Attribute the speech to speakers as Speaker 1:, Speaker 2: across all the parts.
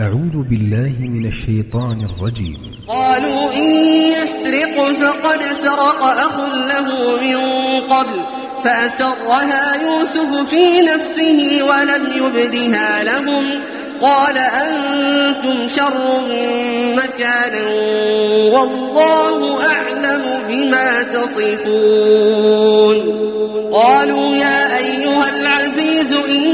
Speaker 1: أعوذ بالله من الشيطان الرجيم.
Speaker 2: قالوا إن يسرق فقد سرق أخ له من قبل فأسرها يوسف في نفسه ولم يبدها لهم. قال أنتم شر مكانا والله أعلم بما تصفون. قالوا يا أيها العزيز إن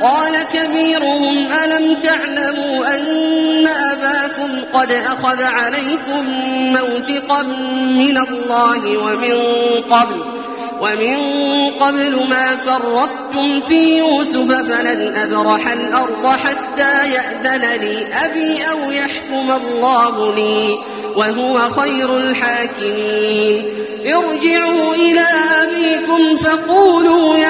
Speaker 2: قال كبيرهم ألم تعلموا أن أباكم قد أخذ عليكم موثقا من الله ومن قبل؟ ومن قبل ما فرطتم في يوسف فلن أبرح الأرض حتى يأذن لي أبي أو يحكم الله لي وهو خير الحاكمين. ارجعوا إلى أبيكم فقولوا يا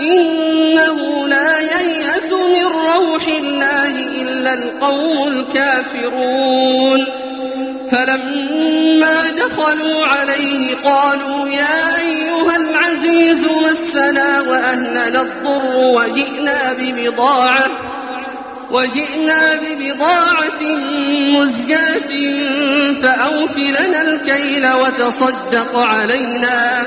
Speaker 2: إنه لا ييأس من روح الله إلا القوم الكافرون. فلما دخلوا عليه قالوا يا أيها العزيز مسنا وأهلنا الضر وجئنا ببضاعة وجئنا ببضاعة مزجاة فأوف لنا الكيل وتصدق علينا.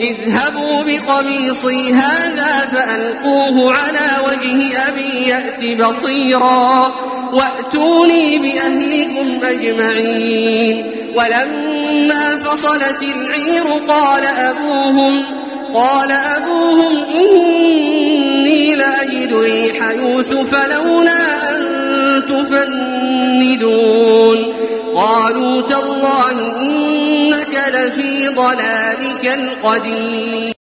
Speaker 2: اذهبوا بقميصي هذا فألقوه على وجه أبي يأت بصيرا وأتوني بأهلكم أجمعين. ولما فصلت العير قال أبوهم قال أبوهم إني لأجد ريح يوسف لولا أن تفندون. قالوا تالله إنك لفي ضلالك القديم